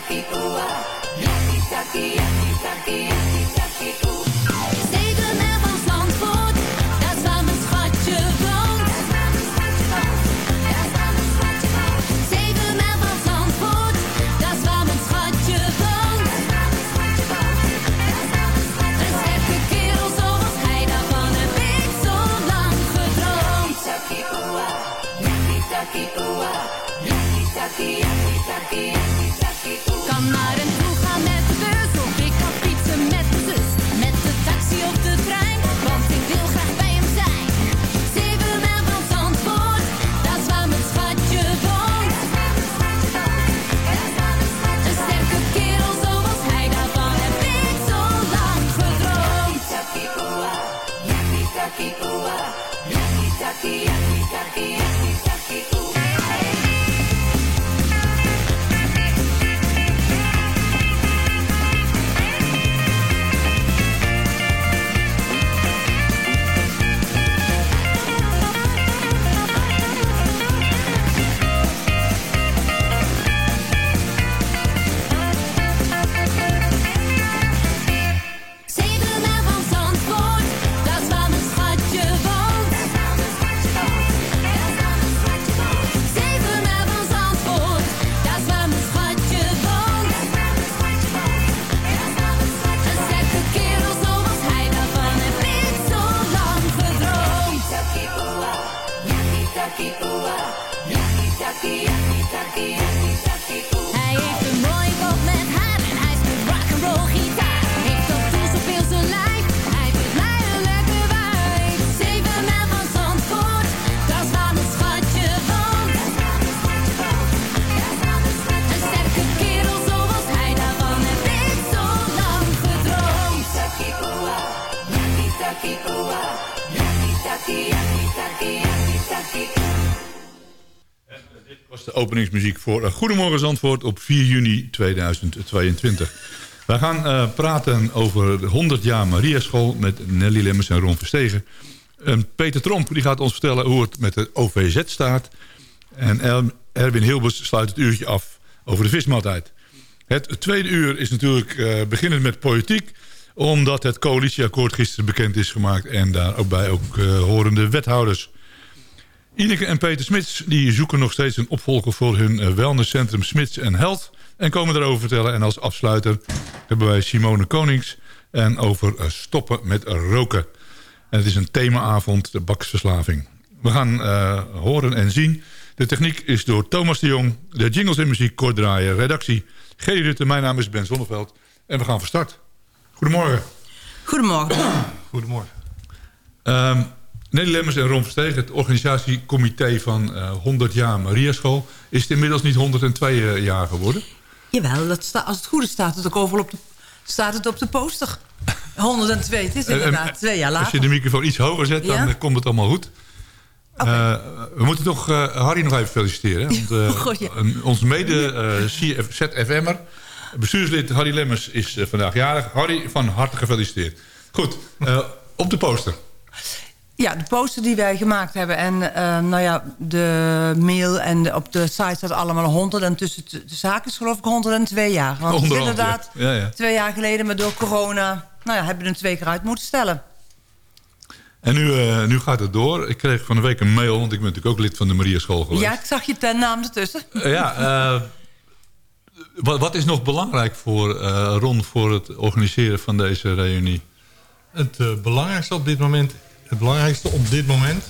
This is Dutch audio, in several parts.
Yakkie takkie oa, yakkie takkie, yakkie yakkie openingsmuziek voor Goedemorgen Zandvoort op 4 juni 2022. Wij gaan eh, praten over de 100 jaar Mariaschool met Nelly Lemmers en Ron Verstegen. En Peter Tromp die gaat ons vertellen hoe het met de OVZ staat. En El- Erwin Hilbers sluit het uurtje af over de vismaaltijd. Het tweede uur is natuurlijk eh, beginnend met politiek omdat het coalitieakkoord gisteren bekend is gemaakt... en daar ook bij ook eh, horende wethouders. Ineke en Peter Smits die zoeken nog steeds een opvolger voor hun eh, wellnesscentrum Smits en Health. En komen erover vertellen. En als afsluiter hebben wij Simone Konings. En over eh, stoppen met roken. En het is een themaavond, de baksverslaving. We gaan eh, horen en zien. De techniek is door Thomas de Jong. De jingles en muziek kort draaien. Redactie G. Rutte. Mijn naam is Ben Zonneveld. En we gaan van start. Goedemorgen. Goedemorgen. Goedemorgen. Ehm Nelly Lemmers en Ron Verstegen, het organisatiecomité van eh 100 jaar Mariaschool... is het inmiddels niet 102 jaar geworden? Jawel, dat als het goed is staat het ook overal op de, staat het op de poster. 102, het is en- inderdaad twee jaar Als je later. de microfoon iets hoger zet, dan Ja? eh, komt het allemaal goed. Eh, we moeten toch eh, Harry nog even feliciteren. Want, eh, ja. ons mede eh, CF ZFM'er, bestuurslid Harry Lemmers, is eh, vandaag jarig. Harry, van harte gefeliciteerd. Goed, eh, op de poster. Ja, de poster die wij gemaakt hebben. En eh, nou ja, de mail en de- op de site staat allemaal 100. En tussen de de zaken is geloof ik 102 jaar. Want het is Onderhand, inderdaad ja. Ja, ja. twee jaar geleden, maar door corona... Nou ja, hebben we hem twee keer uit moeten stellen. En nu, eh, nu gaat het door. Ik kreeg van de week een mail, want ik ben natuurlijk ook lid van de Mariaschool geweest. Ja, ik zag je ten naam ertussen. Eh, ja, eh, wat, wat is nog belangrijk voor eh, Ron voor het organiseren van deze reunie? Het eh, belangrijkste op dit moment, het belangrijkste op dit moment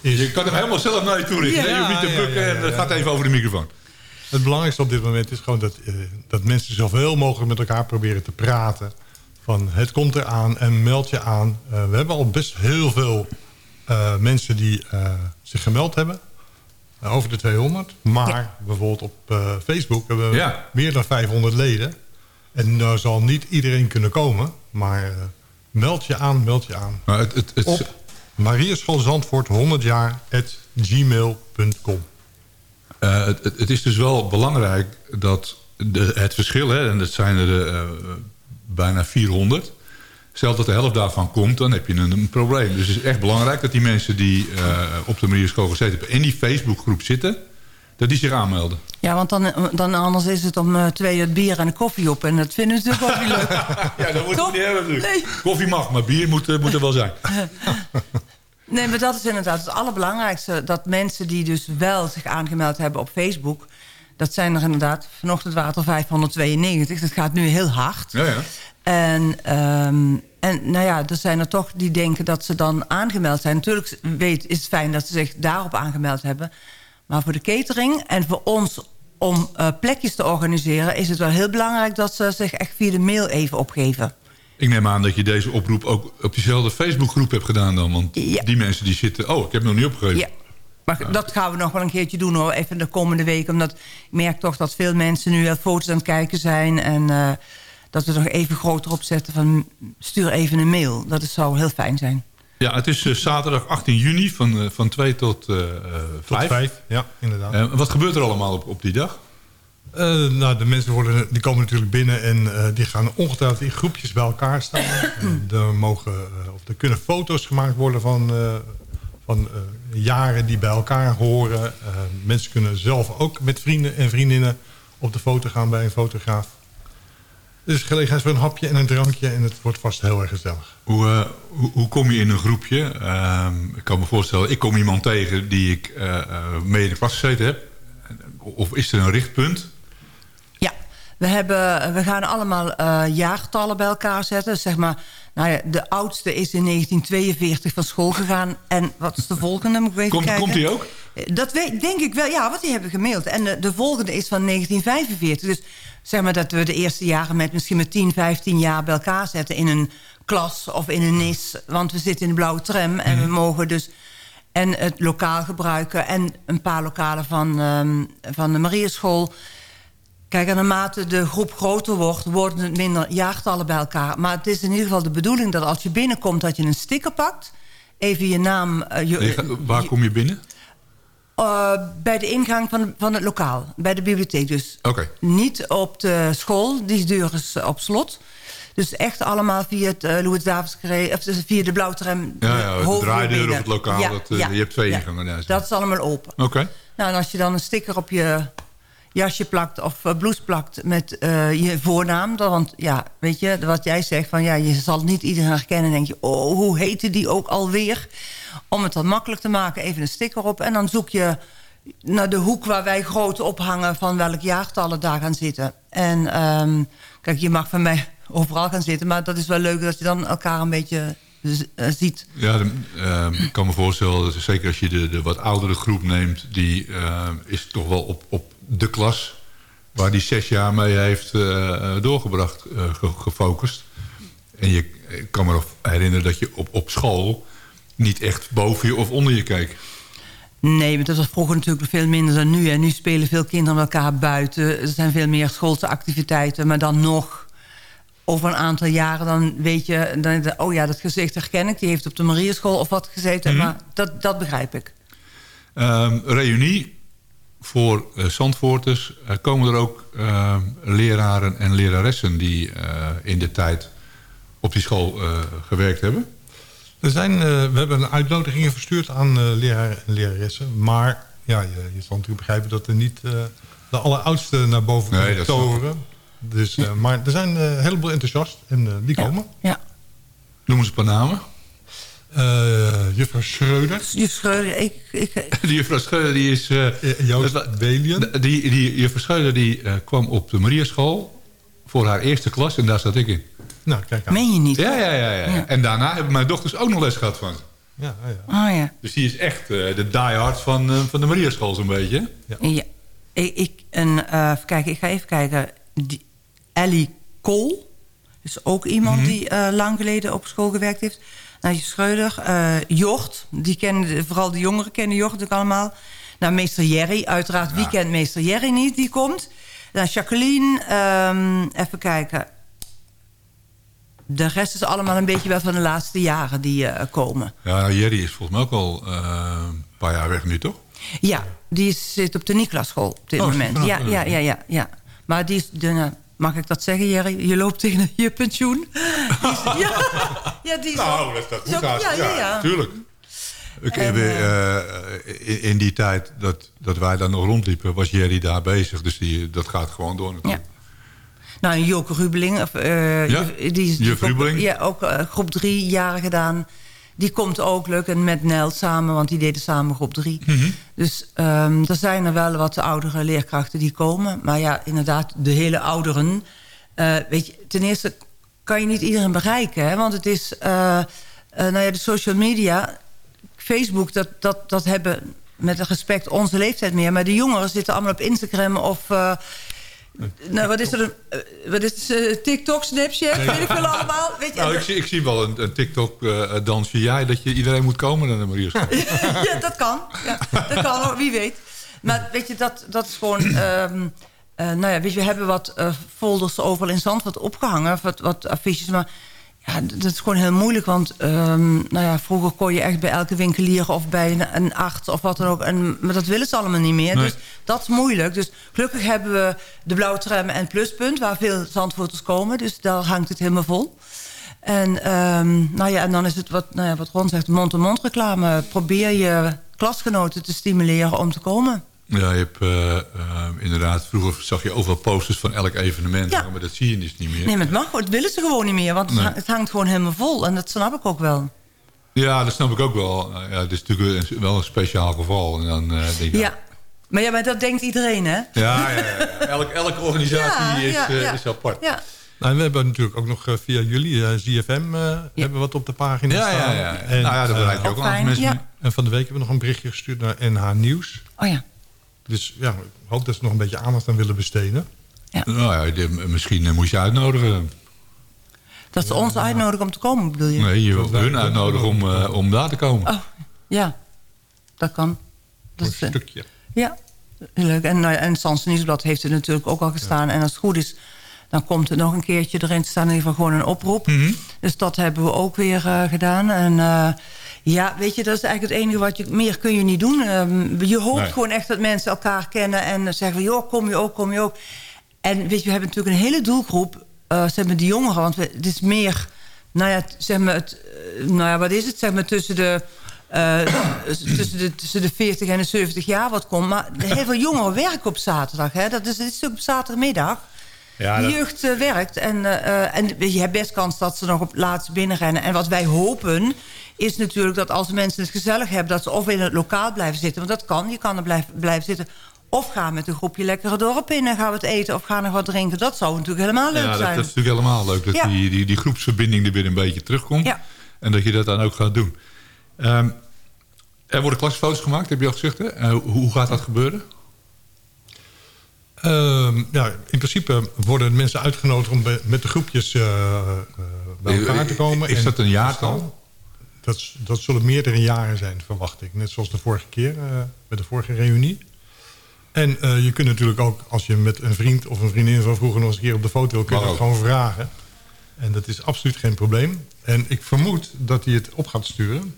is... Je kan hem helemaal zelf naar je toe richten. Ja, je hoeft niet te ja, bukken ja, ja, en het gaat even over de microfoon. Het belangrijkste op dit moment is gewoon dat, eh, dat mensen zoveel mogelijk met elkaar proberen te praten. Van het komt eraan en meld je aan. Eh, we hebben al best heel veel eh, mensen die eh, zich gemeld hebben. over de 200. Maar bijvoorbeeld op eh, Facebook hebben we Ja. meer dan 500 leden. En daar zal niet iedereen kunnen komen. Maar eh, meld je aan, meld je aan. Maar het, het, het, Op Marieschool Zandvoort 100 jaar at gmail.com. Eh, het, het- is dus wel belangrijk dat de, het verschil, hè, en dat zijn er eh, bijna 400... Stel dat de helft daarvan komt, dan heb je een, een probleem. Dus het is echt belangrijk dat die mensen die eh, op de Marieschool gezeten hebben... in die Facebookgroep zitten, dat die zich aanmelden. Ja, want dan, dan anders is het om eh, twee uur bier en een koffie op. En dat vinden ze natuurlijk ook niet leuk. Ja, dat moet Toch? niet hebben natuurlijk. Nee. Koffie mag, maar bier moet, eh, moet er wel zijn. Nee, maar dat is inderdaad het allerbelangrijkste. Dat mensen die dus wel zich aangemeld hebben op Facebook... dat zijn er inderdaad, vanochtend waren het er 592. Dat gaat nu heel hard. Ja, ja. En, ehm, en nou ja, er zijn er toch die denken dat ze dan aangemeld zijn. Natuurlijk weet, is het fijn dat ze zich daarop aangemeld hebben. Maar voor de catering en voor ons om eh, plekjes te organiseren... is het wel heel belangrijk dat ze zich echt via de mail even opgeven. Ik neem aan dat je deze oproep ook op diezelfde Facebookgroep hebt gedaan dan. Want Ja. die mensen die zitten... Oh, ik heb nog niet opgegeven. Ja. Maar dat gaan we nog wel een keertje doen hoor, even de komende week. Omdat ik merk toch dat veel mensen nu wel foto's aan het kijken zijn. En eh, dat we nog even groter op zetten van stuur even een mail. Dat is, zou heel fijn zijn. Ja, het is eh, zaterdag 18 juni van, eh, van 2 tot eh, eh, Tot 5. vijf, ja, inderdaad. Wat gebeurt er allemaal op, op die dag? Nou, de mensen worden, die komen natuurlijk binnen en die gaan ongetwijfeld in groepjes bij elkaar staan. Er, mogen, of er kunnen foto's gemaakt worden van, van jaren die bij elkaar horen. Mensen kunnen zelf ook met vrienden en vriendinnen op de foto gaan bij een fotograaf. Dus gelegenheid voor een hapje en een drankje en het wordt vast heel erg gezellig. Hoe, eh, hoe, hoe kom je in een groepje? Ehm, ik kan me voorstellen, ik kom iemand tegen die ik eh, eh, mee in de klas gezeten heb. Of is er een richtpunt? Ja, we, hebben, we gaan allemaal eh, jaartallen bij elkaar zetten. Zeg maar, nou ja, de oudste is in 1942 van school gegaan. En wat is de volgende? Moet ik even Komt, kijken. komt die ook? Dat weet, denk ik wel, ja, want die hebben gemaild. En de, de volgende is van 1945. Dus zeg maar dat we de eerste jaren met misschien met 10, 15 jaar bij elkaar zetten... in een klas of in een NIS. Want we zitten in de blauwe tram en we mogen dus... en het lokaal gebruiken en een paar lokalen van, ehm, van de Marieschool... Kijk, en naarmate de groep groter wordt, worden het minder jaartallen bij elkaar. Maar het is in ieder geval de bedoeling dat als je binnenkomt... dat je een sticker pakt, even je naam... eh, je, Nee, waar kom je binnen? Eh, bij de ingang van, van het lokaal, bij de bibliotheek dus. Oké. Niet op de school, die deur is eh, op slot. Dus echt allemaal via het uh, Louis Davids of via de blauwtram. Ja, ja, de draaideur of het lokaal, dat, je hebt twee ingangen, ja, dat is allemaal open. Oké. Nou, en als je dan een sticker op je jasje plakt of blouse plakt met uh, je voornaam. Dan, want ja, weet je, wat jij zegt, van ja, je zal niet iedereen herkennen. denk je, oh, hoe heette die ook alweer? Om het dan makkelijk te maken, even een sticker op. En dan zoek je naar de hoek waar wij groot ophangen... van welk jaartallen daar gaan zitten. En um, kijk, je mag van mij overal gaan zitten... maar dat is wel leuk dat je dan elkaar een beetje uh, ziet. Ja, uh, ik kan me voorstellen, zeker als je de, de wat oudere groep neemt... die uh, is toch wel op, op de klas waar die zes jaar mee heeft uh, doorgebracht, ge, gefocust. En je ik kan me nog herinneren dat je op, op school niet echt boven je of onder je keek. Nee, maar dat was vroeger natuurlijk veel minder dan nu. En nu spelen veel kinderen met elkaar buiten. Er zijn veel meer schoolse activiteiten. Maar dan nog, over een aantal jaren, dan weet je... Dan, oh ja, dat gezicht herken ik. Die heeft op de Marieschool of wat gezeten. Mm -hmm. Maar dat, dat begrijp ik. Um, reunie voor uh, Zandvoorters. Uh, komen er ook uh, leraren en leraressen die in de tijd op die school gewerkt hebben? Er zijn, uh, we hebben uitnodigingen verstuurd aan uh, leraren en leraressen. Maar ja, je, je zal natuurlijk begrijpen dat er niet uh, de alleroudste naar boven nee, kunnen toveren. Dus, maar er zijn een heleboel enthousiast en die ja. komen. Ja. Noem eens een paar namen. juffrouw Schreuder. Juffrouw Schreuder, ik... ik die juffrouw Schreuder die is... Joost Belien. Die, die juffrouw Schreuder die kwam op de Mariaschool voor haar eerste klas en daar zat ik in. Nou, kijk aan. Meen je niet? Ja, ja, ja, ja, ja. En daarna hebben mijn dochters ook nog les gehad van. Ja, ja. Oh, ja. Dus die is echt uh, de diehard van, uh, van de Mariaschool zo'n beetje. Ja. ja. Ik, ik, en, uh, even kijken, ik ga even kijken. Die, Ellie Kool is ook iemand mm -hmm. die lang geleden op school gewerkt heeft. Nou, Schreuder, Jocht, die kennen, vooral de jongeren kennen Jocht natuurlijk allemaal. Nou, meester Jerry, uiteraard weekend meester Jerry niet, die komt. Dan Jacqueline, ehm, even kijken. De rest is allemaal een beetje wel van de laatste jaren die eh, komen. Ja, Jerry is volgens mij ook al eh, een paar jaar weg nu, toch? Ja, die is- zit op de Nikolasschool op dit Oh, moment. Ja, eh. ja, ja, ja, ja. Maar die is, de, nou, mag ik dat zeggen, Jerry? Je loopt tegen je pensioen. Die is- ja, ja, die is Nou, dat, dat Zo- moet haast. ja, ja, ja. tuurlijk. Ik, En, eh, in, in die tijd dat, dat wij daar nog rondliepen, was Jerry daar bezig. Dus die, dat gaat gewoon door natuurlijk. Nou, Joke Rubeling, of, eh, Ja, juf- die is juf Rubeling. Ja, ook eh, groep drie jaren gedaan. Die komt ook leuk. En met Nel samen, want die deden samen groep drie. Mhm. Dus ehm, er zijn er wel wat oudere leerkrachten die komen. Maar ja, inderdaad, de hele ouderen. eh, weet je, ten eerste kan je niet iedereen bereiken. Hè? Want het is, nou ja, de social media, Facebook, dat, dat, dat hebben met respect onze leeftijd meer. Maar de jongeren zitten allemaal op Instagram of... nou, wat is er? Een, eh, wat is het? eh, TikTok, Snapchat, weet ik veel allemaal. Weet je, Nou, ik zie, ik zie wel een, een TikTok-dansje. jij dat je iedereen moet komen naar de Mariaschool. ja, dat kan. Ja, dat kan, hoor, wie weet. Maar weet je, dat, dat is gewoon... ehm, eh, nou ja, weet je, we hebben wat eh, folders overal in Zandvoort opgehangen. Wat, wat affiches, maar... Ja, dat is gewoon heel moeilijk, want ehm, nou ja, vroeger kon je echt bij elke winkelier of bij een, een arts of wat dan ook. En, maar dat willen ze allemaal niet meer. Nee. Dus dat is moeilijk. Dus gelukkig hebben we de blauwe tram en pluspunt, waar veel Zandvoorters komen. Dus daar hangt het helemaal vol. En, ehm, nou ja, en dan is het wat, nou ja, wat Ron zegt, mond-to-mond reclame. Probeer je klasgenoten te stimuleren om te komen. Ja, je hebt eh, eh, inderdaad... Vroeger zag je overal posters van elk evenement. Ja. Maar dat zie je dus niet meer. Nee, maar het mag. Het willen ze gewoon niet meer. Want het Nee. hang- het hangt gewoon helemaal vol. En dat snap ik ook wel. Ja, dat snap ik ook wel. Nou Ja, het is natuurlijk een- wel een speciaal geval. En dan, eh, denk ik, Ja. Maar ja, maar dat denkt iedereen, hè? Ja, ja, ja. Elk, elke organisatie Ja, is, ja, eh, ja. is apart. Ja. Nou, en we hebben natuurlijk ook nog eh, via jullie, eh, ZFM, eh, hebben wat op de pagina Ja, staan. ja, ja. En, nou ja, daar bereik je eh, ook ook een aantal fijn, mensen ja. mee. en van de week hebben we nog een berichtje gestuurd naar NH Nieuws. Oh ja. Dus ja, ik hoop dat ze nog een beetje aandacht aan willen besteden. Nou ja, misschien eh, moet je uitnodigen. Dat ze ons uitnodigen om te komen, bedoel je? Nee, je wij- hun uitnodigen om, eh, om daar te komen. Oh, ja. Dat kan. Dat Een is, eh, stukje. Ja, heel leuk. En, nou ja, en Sans Nieuwsblad heeft er natuurlijk ook al gestaan. En als het goed is, dan komt er nog een keertje erin te staan. In ieder geval gewoon een oproep. Mhm. Dus dat hebben we ook weer gedaan. En eh, ja, weet je, dat is eigenlijk het enige wat je... Meer kun je niet doen. Ehm, je hoopt Nee. gewoon echt dat mensen elkaar kennen. En zeggen joh, kom je ook, kom je ook. En weet je, we hebben natuurlijk een hele doelgroep. eh zeg maar, die jongeren. Want we, het is meer... Nou ja, zeg maar, het, eh, nou ja, wat is het? Zeg maar tussen de... eh, tussen, de, tussen de 40 en de 70 jaar wat komt. Maar heel veel jongeren werken op zaterdag. Hè? Dat is, ook op zaterdagmiddag. Ja, de jeugd werkt. En, eh, en je hebt best kans dat ze nog op laatst binnenrennen. En wat wij hopen is natuurlijk dat als mensen het gezellig hebben... dat ze of in het lokaal blijven zitten. Want dat kan, je kan er blijven, blijven zitten. Of ga met een groepje lekker het dorp in en gaan we het eten... of gaan nog wat drinken. Dat zou natuurlijk helemaal leuk ja, dat, zijn. dat is natuurlijk helemaal leuk. Dat Ja. die, die, die groepsverbinding er weer een beetje terugkomt. Ja. En dat je dat dan ook gaat doen. Ehm, er worden klasfoto's gemaakt, heb je al gezegd. Hè? Eh, hoe- gaat dat gebeuren? Ehm, ja, in principe worden mensen uitgenodigd om met de groepjes eh, eh, bij elkaar te komen. Is En dat een jaartal? Dat, dat zullen meerdere jaren zijn, verwacht ik. Net zoals de vorige keer, eh, met de vorige reunie. En eh, je kunt natuurlijk ook, als je met een vriend of een vriendin van vroeger nog eens een keer op de foto wil, kun je dat gewoon vragen. En dat is absoluut geen probleem. En ik vermoed dat hij het op gaat sturen.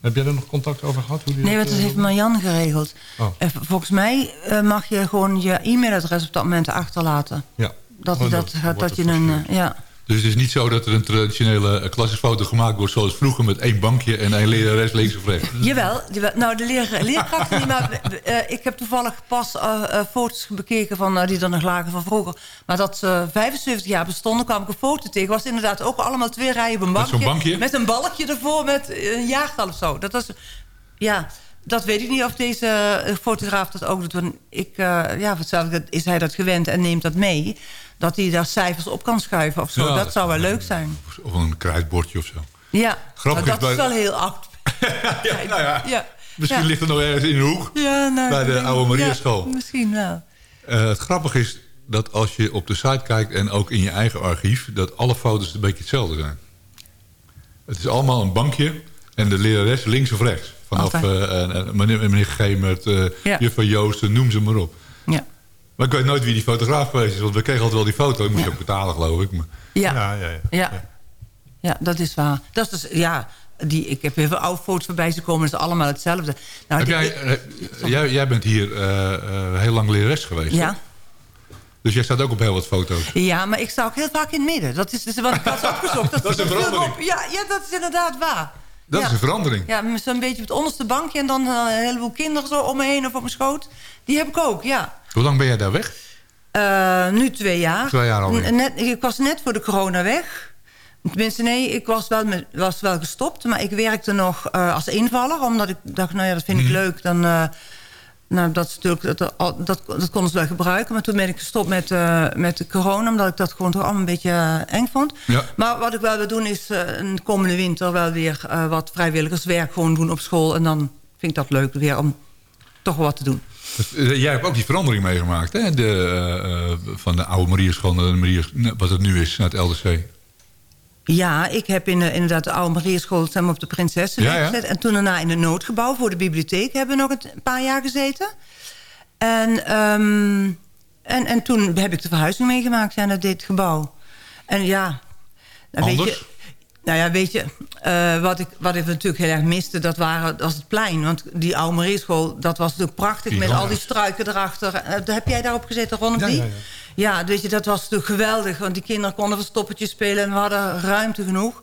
Heb jij er nog contact over gehad? Hoe die Nee, dat, want dat eh, heeft Marianne geregeld. Oh. En volgens mij eh, mag je gewoon je e-mailadres op dat moment achterlaten. Ja. Dat, Oh, dat, dat, het je een... ja. Dus het is niet zo dat er een traditionele eh, klassenfoto gemaakt wordt... zoals vroeger met één bankje en één lerares links of rechts. Jawel, jawel. nou de leer, leerkrachten niet, maar eh, ik heb toevallig pas eh, foto's bekeken van die er nog lagen van vroeger. Maar dat ze 75 jaar bestonden, kwam ik een foto tegen. Was inderdaad ook allemaal twee rijen op een bankje. zo'n bankje? Met een balkje ervoor met een jaartal of zo. Dat was, ja, dat weet ik niet of deze eh, fotograaf dat ook doet. Want ik, eh, ja, is hij dat gewend en neemt dat mee. Dat hij daar cijfers op kan schuiven of zo. Ja, dat zou wel leuk zijn. Of een kruidbordje of zo. Ja, Grappig dat is bij- wel heel act. Ja, nou ja. Ja. Misschien ligt er nog ergens in de hoek. Ja, nou, Bij de oude Mariaschool. Ja, misschien wel. Eh, het grappige is dat als je op de site kijkt... en ook in je eigen archief... dat alle foto's een beetje hetzelfde zijn. Het is allemaal een bankje... en de lerares links of rechts. Vanaf eh, eh, meneer, Gemert, eh Ja. juffrouw Joosten, noem ze maar op. Ja. Maar ik weet nooit wie die fotograaf geweest is. Want we kregen altijd wel die foto. Ik moest Ja. je ook betalen, geloof ik. Maar, Ja. Ja, ja, ja. Ja. ja, dat is waar. Dat is dus, ja, die, ik heb heel veel oude foto's voorbij zien komen. Dat is allemaal hetzelfde. Nou, die- jij, jij, jij bent hier eh, eh, heel lang lerares geweest. ja. hè? Dus jij staat ook op heel wat foto's. ja, maar ik sta ook heel vaak in het midden. Dat is dus wat ik had opgezocht. Dat, Dat is een verandering. Ja, ja, dat is inderdaad waar. Dat ja. is een verandering. Ja, zo'n beetje op het onderste bankje... en dan eh, een heleboel kinderen zo om me heen of op mijn schoot. Die heb ik ook, ja. Hoe lang ben jij daar weg? Eh, nu twee jaar. Twee jaar alweer. N- Net, ik was net voor de corona weg. Tenminste, nee, ik was wel, met, was wel gestopt. Maar ik werkte nog eh, als invaller. Omdat ik dacht, nou ja, dat vind Mhm. ik leuk. Dan, nou, dat, is natuurlijk, dat, dat, dat, konden ze wel gebruiken. Maar toen ben ik gestopt met, eh, met de corona. Omdat ik dat gewoon toch allemaal een beetje eh, eng vond. Ja. Maar wat ik wel wil doen is eh, een komende winter wel weer wat vrijwilligerswerk gewoon doen op school. En dan vind ik dat leuk weer om toch wat te doen. Dus, jij hebt ook die verandering meegemaakt. Hè? De, van de oude Marierschool naar de Mariers, wat het nu is, naar het LDC. Ja, ik heb in, eh, inderdaad de oude maar, op de Prinsessenweg Ja, ja. gezet. En toen daarna in het noodgebouw voor de bibliotheek hebben we nog een paar jaar gezeten. En, ehm, en, en toen heb ik de verhuizing meegemaakt ja, naar dit gebouw. En ja, nou, weet je, nou ja, weet je, eh, wat, ik, wat ik natuurlijk heel erg miste, dat, waren, was het plein. Want die oude dat was natuurlijk prachtig met al die struiken erachter. Eh, heb jij daarop gezeten, Ron? of Ja, die? ja, ja. Weet je, dat was natuurlijk geweldig. Want die kinderen konden verstoppertjes spelen en we hadden ruimte genoeg.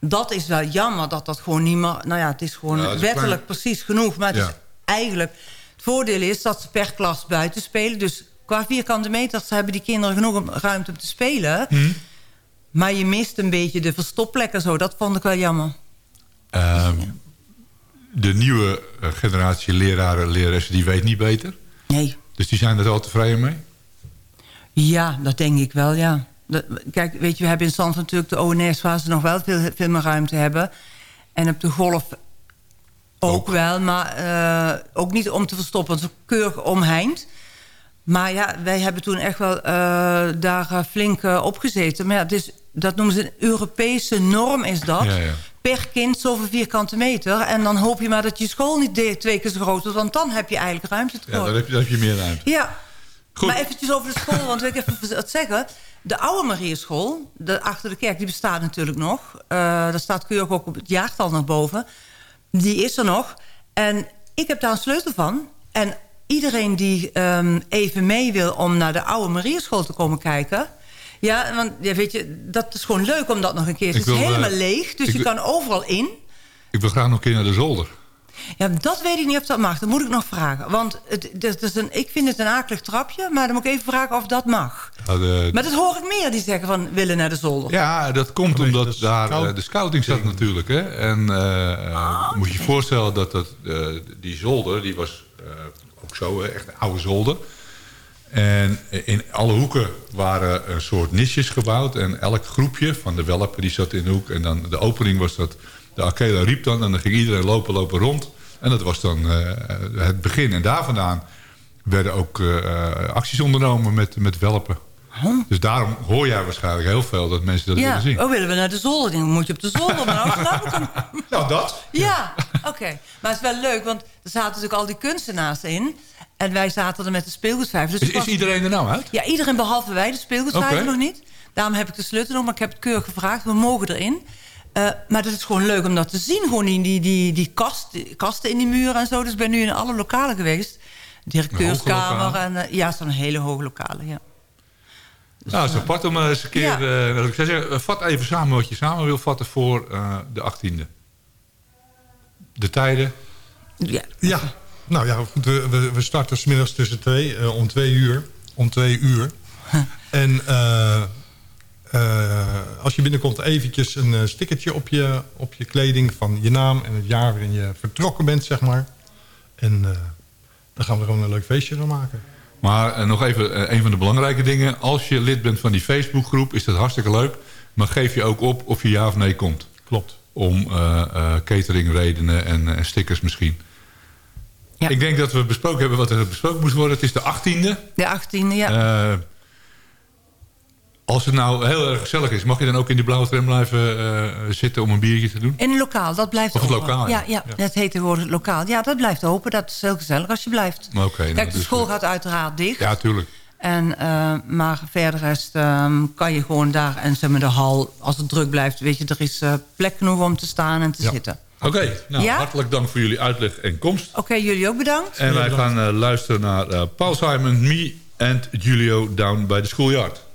Dat is wel jammer dat dat gewoon niet meer... Nou ja, het is gewoon Ja, het is wettelijk klein. precies genoeg. Maar het Ja. is eigenlijk... Het voordeel is dat ze per klas buiten spelen. Dus qua vierkante meters hebben die kinderen genoeg om- ruimte om te spelen. Hm? Maar je mist een beetje de verstopplekken zo. Dat vond ik wel jammer. Ehm, de nieuwe eh, generatie leraren, leraressen, die weet niet beter. Nee. Dus die zijn er wel tevreden mee. Ja, dat denk ik wel, ja. Dat- kijk, weet je, we hebben in Zandvoort natuurlijk de ONS... waar ze nog wel veel, veel meer ruimte hebben. En op de golf ook, Ook. wel, maar eh, ook niet om te verstoppen. Het is ook keurig omheind. Maar ja, wij hebben toen echt wel eh, daar eh, flink op gezeten. Maar ja, dat noemen ze een Europese norm, is dat. Ja, ja. Per kind zoveel vierkante meter. En dan hoop je maar dat je school niet twee keer zo groot is. Want dan heb je eigenlijk ruimte Ja, dan heb je, dan heb je meer ruimte. Ja. Goed. Maar eventjes over de school, want wil ik even wat zeggen. De oude Marieschool, de, achter de kerk, die bestaat natuurlijk nog. Eh daar staat keurig ook op het jaartal naar boven. Die is er nog. En ik heb daar een sleutel van. En iedereen die ehm, even mee wil om naar de oude Marieschool te komen kijken... Ja, want ja, weet je, dat is gewoon leuk om dat nog een keer... Het is wil, eh, helemaal leeg, dus je wil- kan overal in. Ik wil graag nog een keer naar de zolder. Ja, dat weet ik niet of dat mag. Dat moet ik nog vragen. Want het, dat is een, ik vind het een akelig trapje, maar dan moet ik even vragen of dat mag. Nou, de- Maar dat hoor ik meer die zeggen van willen naar de zolder. Ja, dat komt omdat de daar scout- eh, de scouting zat natuurlijk. Hè? En eh, eh, moet je je voorstellen dat, dat eh, die zolder, die was eh, ook zo, hè, echt een oude zolder. En in alle hoeken waren een soort nisjes gebouwd. En elk groepje van de welpen die zat in de hoek. En dan de opening was dat de Arkela riep dan. En dan ging iedereen lopen, lopen rond. En dat was dan eh, het begin. En daar vandaan werden ook eh, acties ondernomen met, met welpen. Dus daarom hoor jij waarschijnlijk heel veel dat mensen dat Ja, willen zien. oh, willen we naar de zolder? Dan moet je op de zolder. Maar nou. Nou, dat. Ja, oké. Maar het is wel leuk, want er zaten natuurlijk al die kunstenaars in. En wij zaten er met de speelgoedvijver. Dus Is, iedereen er nou uit? Ja, iedereen behalve wij, de speelgoedvijver nog niet. Daarom heb ik de sleutel nog, maar ik heb het keurig gevraagd. We mogen erin. Eh, maar het is gewoon leuk om dat te zien. Gewoon die, die, die, die, kast, die kasten in die muren en zo. Dus ik ben nu in alle lokalen geweest. Directeurskamer. En, eh, ja, het zijn hele hoge lokalen, ja. Nou, het is apart om eh, eens een keer... Ja. eh, dat ik zeggen, eh, vat even samen wat je samen wil vatten voor eh, de 18e. De tijden. ja. Ja, nou ja, we, we, we starten smiddags tussen twee, eh, om twee uur. Om twee uur. En eh, eh, als je binnenkomt, eventjes een eh, stickertje op je, op je kleding van je naam en het jaar waarin je vertrokken bent, zeg maar. En eh, dan gaan we gewoon een leuk feestje van maken. Maar eh, nog even eh, een van de belangrijke dingen. Als je lid bent van die Facebookgroep, is dat hartstikke leuk. Maar geef je ook op of je ja of nee komt. Klopt. Om eh, eh, cateringredenen en, en stickers misschien. Ja. Ik denk dat we besproken hebben wat er besproken moest worden. Het is de 18e. De 18e, ja. Als het nou heel erg gezellig is, mag je dan ook in die blauwe tram blijven eh, zitten om een biertje te doen? In een lokaal, dat blijft Of het open. lokaal, ja. ja. Ja, Ja. Dat heet tegenwoordig het lokaal. Ja, dat blijft open. Dat is heel gezellig als je blijft. Oké, nou, Kijk, de dus school gaat uiteraard dicht. Ja, tuurlijk. En, eh, maar verder rest, ehm, kan je gewoon daar... en zeg maar de hal, als het druk blijft... weet je, er is eh, plek genoeg om te staan en te Ja. zitten. Oké, nou, Ja? hartelijk dank voor jullie uitleg en komst. Oké, jullie ook bedankt. En wij gaan luisteren naar Paul Simon, Me and Julio Down by the Schoolyard.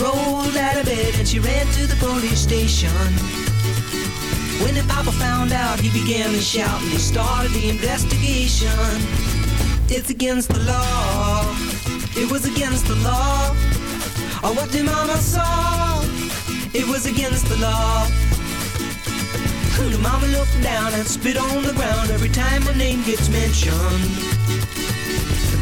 Rolled out of bed and she ran to the police station. When the papa found out, he began to shout and he started the investigation. It's against the law. It was against the law. Or what the mama saw. It was against the law. The mama looked down and spit on the ground every time her name gets mentioned.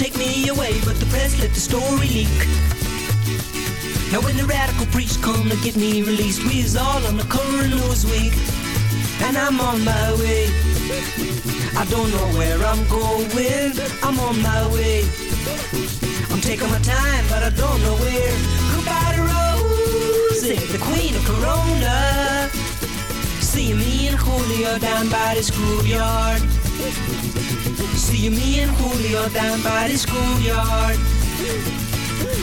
Take me away, but the press let the story leak. Now when the radical priest come to get me released, we is all on the cover of Newsweek, and I'm on my way. I don't know where I'm going, I'm on my way. I'm taking my time, but I don't know where. Goodbye to Rose, the queen of Corona. See me and Julio down by the schoolyard. See me and Julio down by the schoolyard.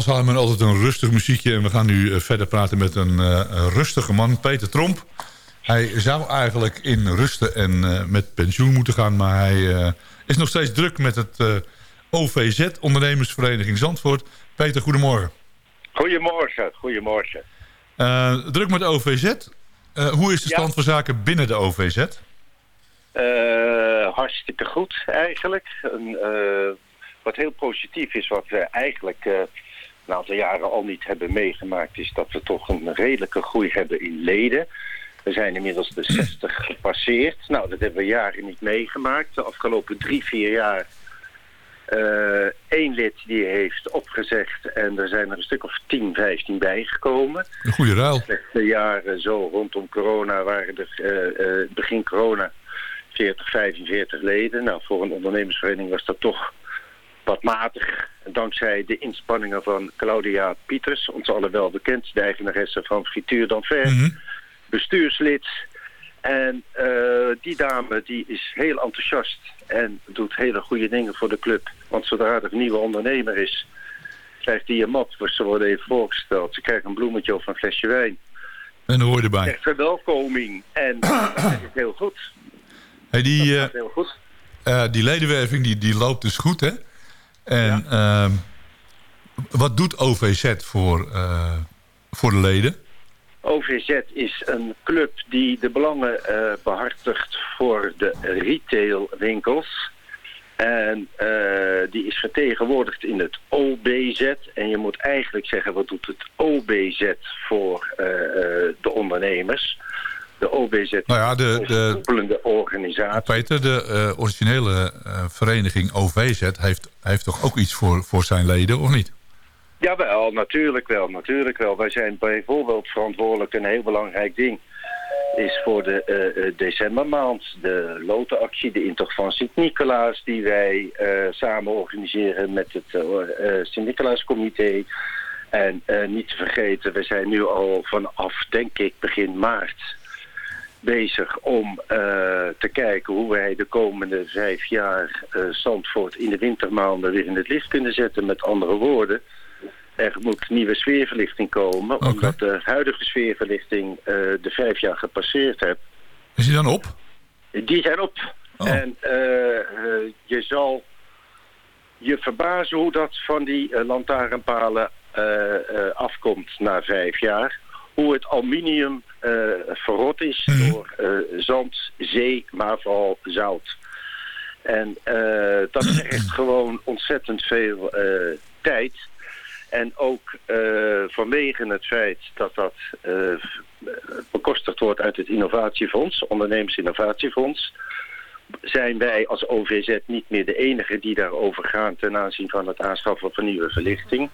Simon, altijd een rustig muziekje. En we gaan nu eh, verder praten met een eh, een rustige man, Peter Tromp. Hij zou eigenlijk in rusten en eh, met pensioen moeten gaan... maar hij is nog steeds druk met het OVZ, Ondernemersvereniging Zandvoort. Peter, goedemorgen. Goedemorgen, goedemorgen. Druk met OVZ. Hoe is de Ja. stand van zaken binnen de OVZ? Hartstikke goed eigenlijk. Een, wat heel positief is, wat we eigenlijk een aantal jaren al niet hebben meegemaakt, is dat we toch een redelijke groei hebben in leden. We zijn inmiddels de 60 gepasseerd. Nou, dat hebben we jaren niet meegemaakt. De afgelopen drie, vier jaar eh één lid die heeft opgezegd en er zijn er een stuk of 10, 15 bijgekomen. Een goede ruil. slechte jaren zo rondom corona waren er eh, eh, begin corona 40, 45 leden. Nou, voor een ondernemersvereniging was dat toch wat matig. Dankzij de inspanningen van Claudia Pieters, ons allen wel bekend, de eigenaresse van Frituur d'Anver, Mhm. bestuurslid. En eh, die dame die is heel enthousiast en doet hele goede dingen voor de club. Want zodra er een nieuwe ondernemer is, krijgt die een mat. Ze worden even voorgesteld. Ze krijgen een bloemetje of een flesje wijn. En hoor erbij. Echt verwelkoming. En dat is heel goed. Hey, die, eh, heel goed. eh, die ledenwerving die, die loopt dus goed, hè? En ehm, wat doet OVZ voor, eh, voor de leden? OVZ is een club die de belangen eh, behartigt voor de retailwinkels. En eh, die is vertegenwoordigd in het OBZ. En je moet eigenlijk zeggen, wat doet het OBZ voor eh, eh, de ondernemers? De OBZ Nou ja, de- de- koepelende organisatie. Peter, de eh, originele eh, vereniging OVZ heeft, heeft toch ook iets voor, voor zijn leden, of niet? Jawel, natuurlijk wel, natuurlijk wel. Wij zijn bijvoorbeeld verantwoordelijk, een heel belangrijk ding... is voor de eh, decembermaand de lotenactie, de intocht van Sint-Nicolaas... die wij samen organiseren met het Sint-Nicolaascomité. En niet te vergeten, we zijn nu al vanaf, denk ik, begin maart bezig om eh, te kijken hoe wij de komende vijf jaar eh, Zandvoort in de wintermaanden weer in het licht kunnen zetten. Met andere woorden, er moet nieuwe sfeerverlichting komen, omdat de huidige sfeerverlichting eh, de vijf jaar gepasseerd heeft. Is hij dan op? Die zijn op. Oh. En je zal je verbazen hoe dat van die lantaarnpalen afkomt na vijf jaar. Hoe het aluminium eh, verrot is Mhm. door eh, zand, zee, maar vooral zout. En eh, dat vergt gewoon ontzettend veel tijd. En ook vanwege het feit dat dat bekostigd wordt uit het innovatiefonds, ondernemersinnovatiefonds, zijn wij als OVZ niet meer de enige die daarover gaan ten aanzien van het aanschaffen van nieuwe verlichting.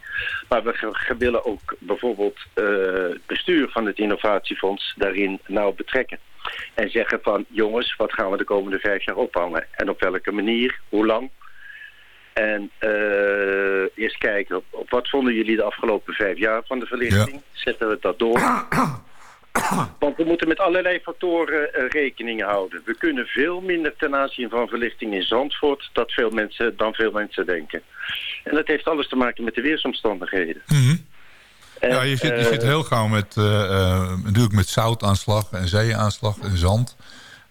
Maar we willen ook bijvoorbeeld eh, het bestuur van het innovatiefonds daarin nauw betrekken. En zeggen van jongens, wat gaan we de komende vijf jaar ophangen? En op welke manier? Hoe lang? En eh, eerst kijken, op, op wat vonden jullie de afgelopen vijf jaar van de verlichting? Zetten we dat door? Want we moeten met allerlei factoren eh, rekening houden. We kunnen veel minder ten aanzien van verlichting in Zandvoort dat veel mensen, dan veel mensen denken. En dat heeft alles te maken met de weersomstandigheden. Mhm. En, Ja, je zit, je eh, zit heel gauw met, eh, natuurlijk met zoutaanslag en zeeaanslag en zand.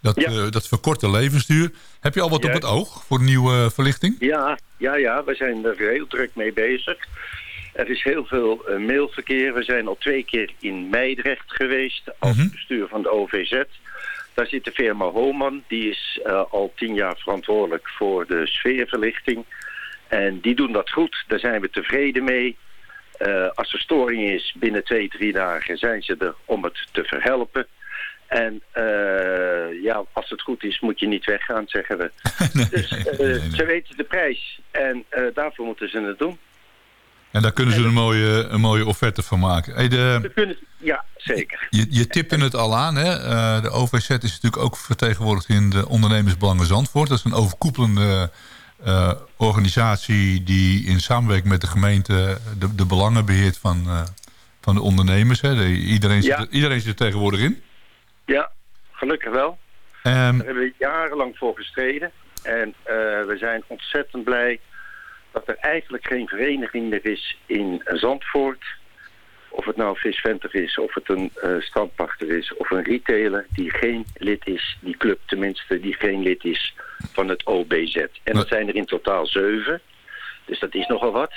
Dat, Ja. dat verkort de levensduur. Heb je al wat Ja. op het oog voor nieuwe verlichting? Ja, ja, ja, we zijn er heel druk mee bezig. Er is heel veel eh, mailverkeer. We zijn al twee keer in Meidrecht geweest als Mhm. bestuur van de OVZ. Daar zit de firma Homan. Die is eh, al tien jaar verantwoordelijk voor de sfeerverlichting. En die doen dat goed. Daar zijn we tevreden mee. Eh, als er storing is binnen twee, drie dagen zijn ze er om het te verhelpen. En ja, als het goed is moet je niet weggaan, zeggen we. Dus ze weten de prijs en daarvoor moeten ze het doen. En daar kunnen ze een mooie, een mooie offerte van maken. Hey, de, kunnen, ja, zeker. je, je tipte het al aan. Hè? Eh, de OVZ is natuurlijk ook vertegenwoordigd in de Ondernemersbelangen Zandvoort. Dat is een overkoepelende eh, organisatie die in samenwerking met de gemeente de, de belangen beheert van, eh, van de ondernemers. Hè? De- iedereen, zit, Ja. er- iedereen zit er tegenwoordig in. Ja, gelukkig wel. Ehm, Daar hebben we jarenlang voor gestreden. En we zijn ontzettend blij dat er eigenlijk geen vereniging meer is in Zandvoort. Of het nou visventer is, of het een eh strandpachter is, of een retailer die geen lid is, die club tenminste, die geen lid is van het OBZ. En dat zijn er in totaal zeven. Dus dat is nogal wat.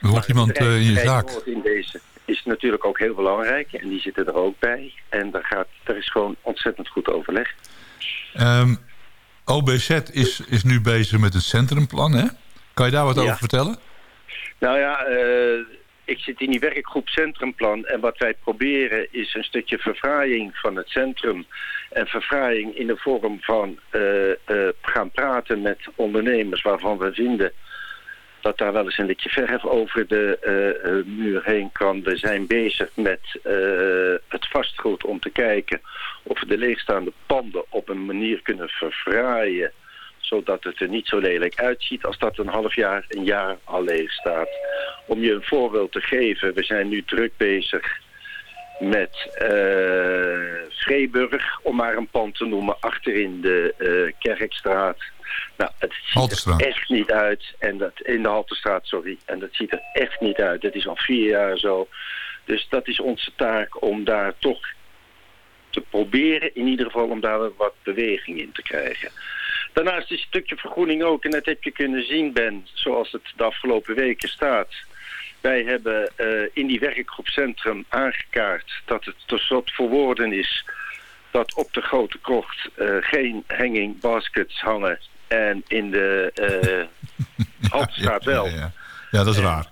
er wordt iemand eh, in je zaak. In deze is natuurlijk ook heel belangrijk. En die zitten er ook bij. En daar, gaat, daar is gewoon ontzettend goed overleg. Ehm, OBZ is, is nu bezig met het centrumplan. Hè? Kan je daar wat Ja. over vertellen? Nou ja, eh, ik zit in die werkgroep Centrumplan. En wat wij proberen is een stukje verfraaiing van het centrum. En verfraaiing in de vorm van eh, eh, gaan praten met ondernemers waarvan we vinden dat daar wel eens een beetje verf over de muur heen kan. We zijn bezig met het vastgoed om te kijken of we de leegstaande panden op een manier kunnen verfraaien zodat het er niet zo lelijk uitziet als dat een half jaar, een jaar al leeg staat. Om je een voorbeeld te geven, we zijn nu druk bezig met Vreeburg, om maar een pand te noemen, achterin de eh, Kerkstraat. Nou, het ziet er echt niet uit. En dat, in de Haltestraat, sorry. En dat ziet er echt niet uit. Dat is al vier jaar zo. Dus dat is onze taak om daar toch te proberen, in ieder geval om daar wat beweging in te krijgen. Daarnaast is een stukje vergroening ook, en dat heb je kunnen zien, Ben, zoals het de afgelopen weken staat. Wij hebben eh, in die werkgroep Centrum aangekaart dat het tot slot verwoorden is dat op de grote krocht eh, geen hanging baskets hangen En in de uh, Haltestraat wel. Ja, ja. ja, dat is raar.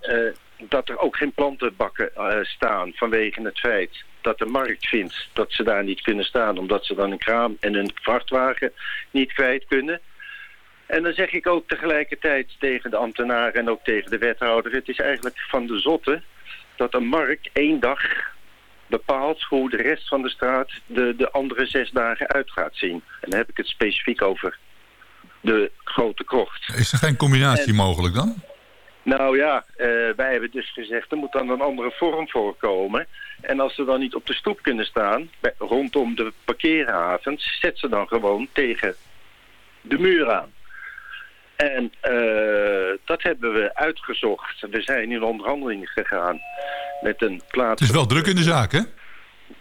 Dat er ook geen plantenbakken uh, staan vanwege het feit dat de markt vindt dat ze daar niet kunnen staan... omdat ze dan een kraam en een vrachtwagen niet kwijt kunnen. En dan zeg ik ook tegelijkertijd tegen de ambtenaren en ook tegen de wethouder... het is eigenlijk van de zotte dat een markt één dag bepaalt hoe de rest van de straat de, de andere zes dagen uit gaat zien. En dan heb ik het specifiek over de grote krocht. Is er geen combinatie En- mogelijk dan? Nou ja, eh, wij hebben dus gezegd, er moet dan een andere vorm voorkomen. En als ze dan niet op de stoep kunnen staan, bij- rondom de parkeerhavens, zet ze dan gewoon tegen de muur aan. En eh, dat hebben we uitgezocht. We zijn in onderhandeling gegaan met een plaats... Het is wel druk in de zaak, hè?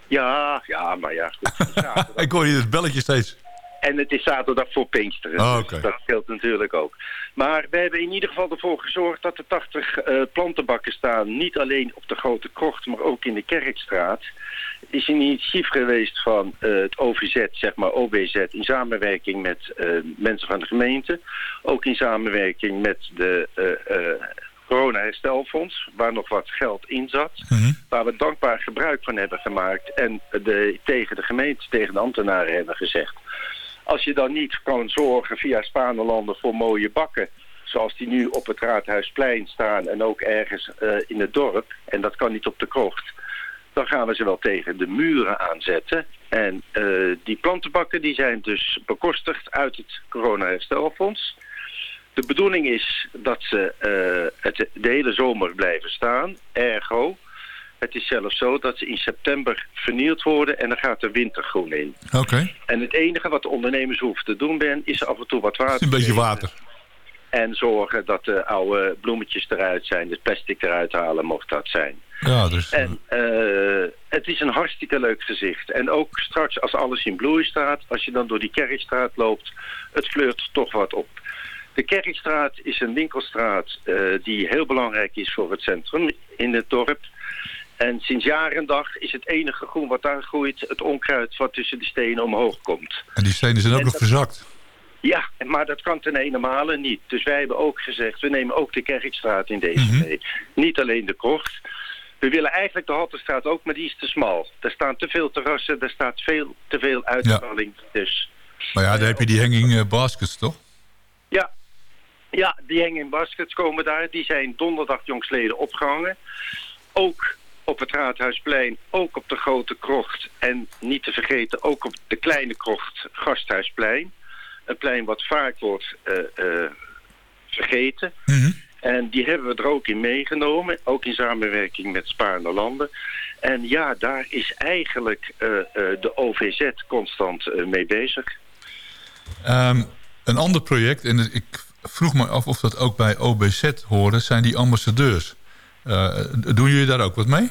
Ja, ja, maar ja, goed. Ik hoor hier het belletje steeds. En het is zaterdag voor Pinksteren. Oh, dus dat scheelt natuurlijk ook. Maar we hebben in ieder geval ervoor gezorgd dat er 80 eh, plantenbakken staan. Niet alleen op de Grote Krocht, maar ook in de Kerkstraat. Het is een initiatief geweest van eh, het OVZ, zeg maar OBZ... in samenwerking met eh, mensen van de gemeente. Ook in samenwerking met de eh, eh, Corona Herstelfonds... waar nog wat geld in zat Mhm. waar we dankbaar gebruik van hebben gemaakt en de, tegen de gemeente, tegen de ambtenaren hebben gezegd. Als je dan niet kan zorgen via Spanelanden voor mooie bakken, zoals die nu op het Raadhuisplein staan en ook ergens eh, in het dorp, en dat kan niet op de krocht, dan gaan we ze wel tegen de muren aanzetten. En eh, die plantenbakken die zijn dus bekostigd uit het Corona-herstelfonds. De bedoeling is dat ze eh, het, de hele zomer blijven staan. Ergo, het is zelfs zo dat ze in september vernield worden en dan gaat er wintergroen in. Oké. En het enige wat de ondernemers hoeven te doen, Ben, is af en toe wat water Een beetje water. En zorgen dat de oude bloemetjes eruit zijn, het plastic eruit halen mocht dat zijn. Ja, dus... En eh, het is een hartstikke leuk gezicht. En ook straks als alles in bloei staat, als je dan door die Kerkstraat loopt, het kleurt toch wat op. De Kerkstraat is een winkelstraat eh, die heel belangrijk is voor het centrum in het dorp. En sinds jaar en dag is het enige groen wat daar groeit het onkruid wat tussen de stenen omhoog komt. En die stenen zijn ook en nog dat- verzakt. Ja, maar dat kan ten ene male niet. Dus wij hebben ook gezegd, we nemen ook de Kerkstraat in deze Mhm. mee. Niet alleen de krocht. We willen eigenlijk de Halterstraat ook, maar die is te smal. Er staan te veel terrassen, er staat veel te veel uitstalling. Dus Maar ja, daar heb je die hanging eh, baskets, toch? ja, ja, die hanging baskets komen daar. Die zijn donderdag jongstleden opgehangen. Ook op het Raadhuisplein, ook op de Grote Krocht. En niet te vergeten, ook op de Kleine Krocht, Gasthuisplein. Een plein wat vaak wordt eh, eh, vergeten. Mhm. En die hebben we er ook in meegenomen, ook in samenwerking met Spaarne Landen. En ja, daar is eigenlijk eh, de OVZ constant mee bezig. Ehm, een ander project, en ik vroeg me af of dat ook bij OBZ hoorde, zijn die ambassadeurs. Eh, doen jullie daar ook wat mee?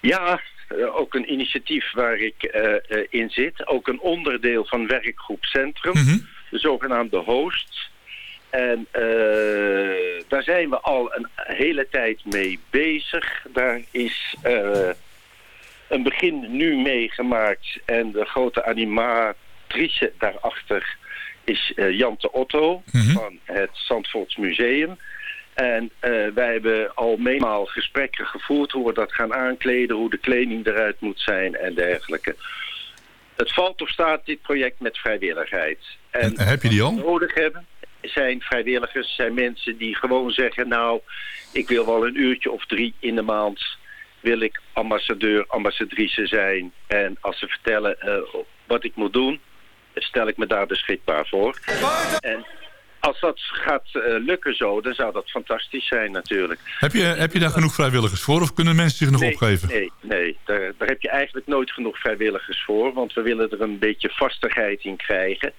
Ja, eh, ook een initiatief waar ik eh, in zit. Ook een onderdeel van werkgroep Centrum, Mhm. de zogenaamde hosts. En daar zijn we al een hele tijd mee bezig. Daar is een begin nu meegemaakt. En de grote animatrice daarachter is eh, Jante Otto Mhm. van het Zandvoorts Museum. En eh, wij hebben al meemaal gesprekken gevoerd hoe we dat gaan aankleden, hoe de kleding eruit moet zijn en dergelijke. Het valt of staat dit project met vrijwilligheid. En heb je die al? wat we nodig hebben zijn vrijwilligers, zijn mensen die gewoon zeggen... nou, ik wil wel een uurtje of drie in de maand... wil ik ambassadeur, ambassadrice zijn. En als ze vertellen eh, wat ik moet doen... stel ik me daar beschikbaar voor. En als dat gaat eh, lukken zo, dan zou dat fantastisch zijn natuurlijk. Heb je, heb je daar genoeg vrijwilligers voor of kunnen mensen zich nog nee, opgeven? Nee, nee daar, daar heb je eigenlijk nooit genoeg vrijwilligers voor. Want we willen er een beetje vastigheid in krijgen.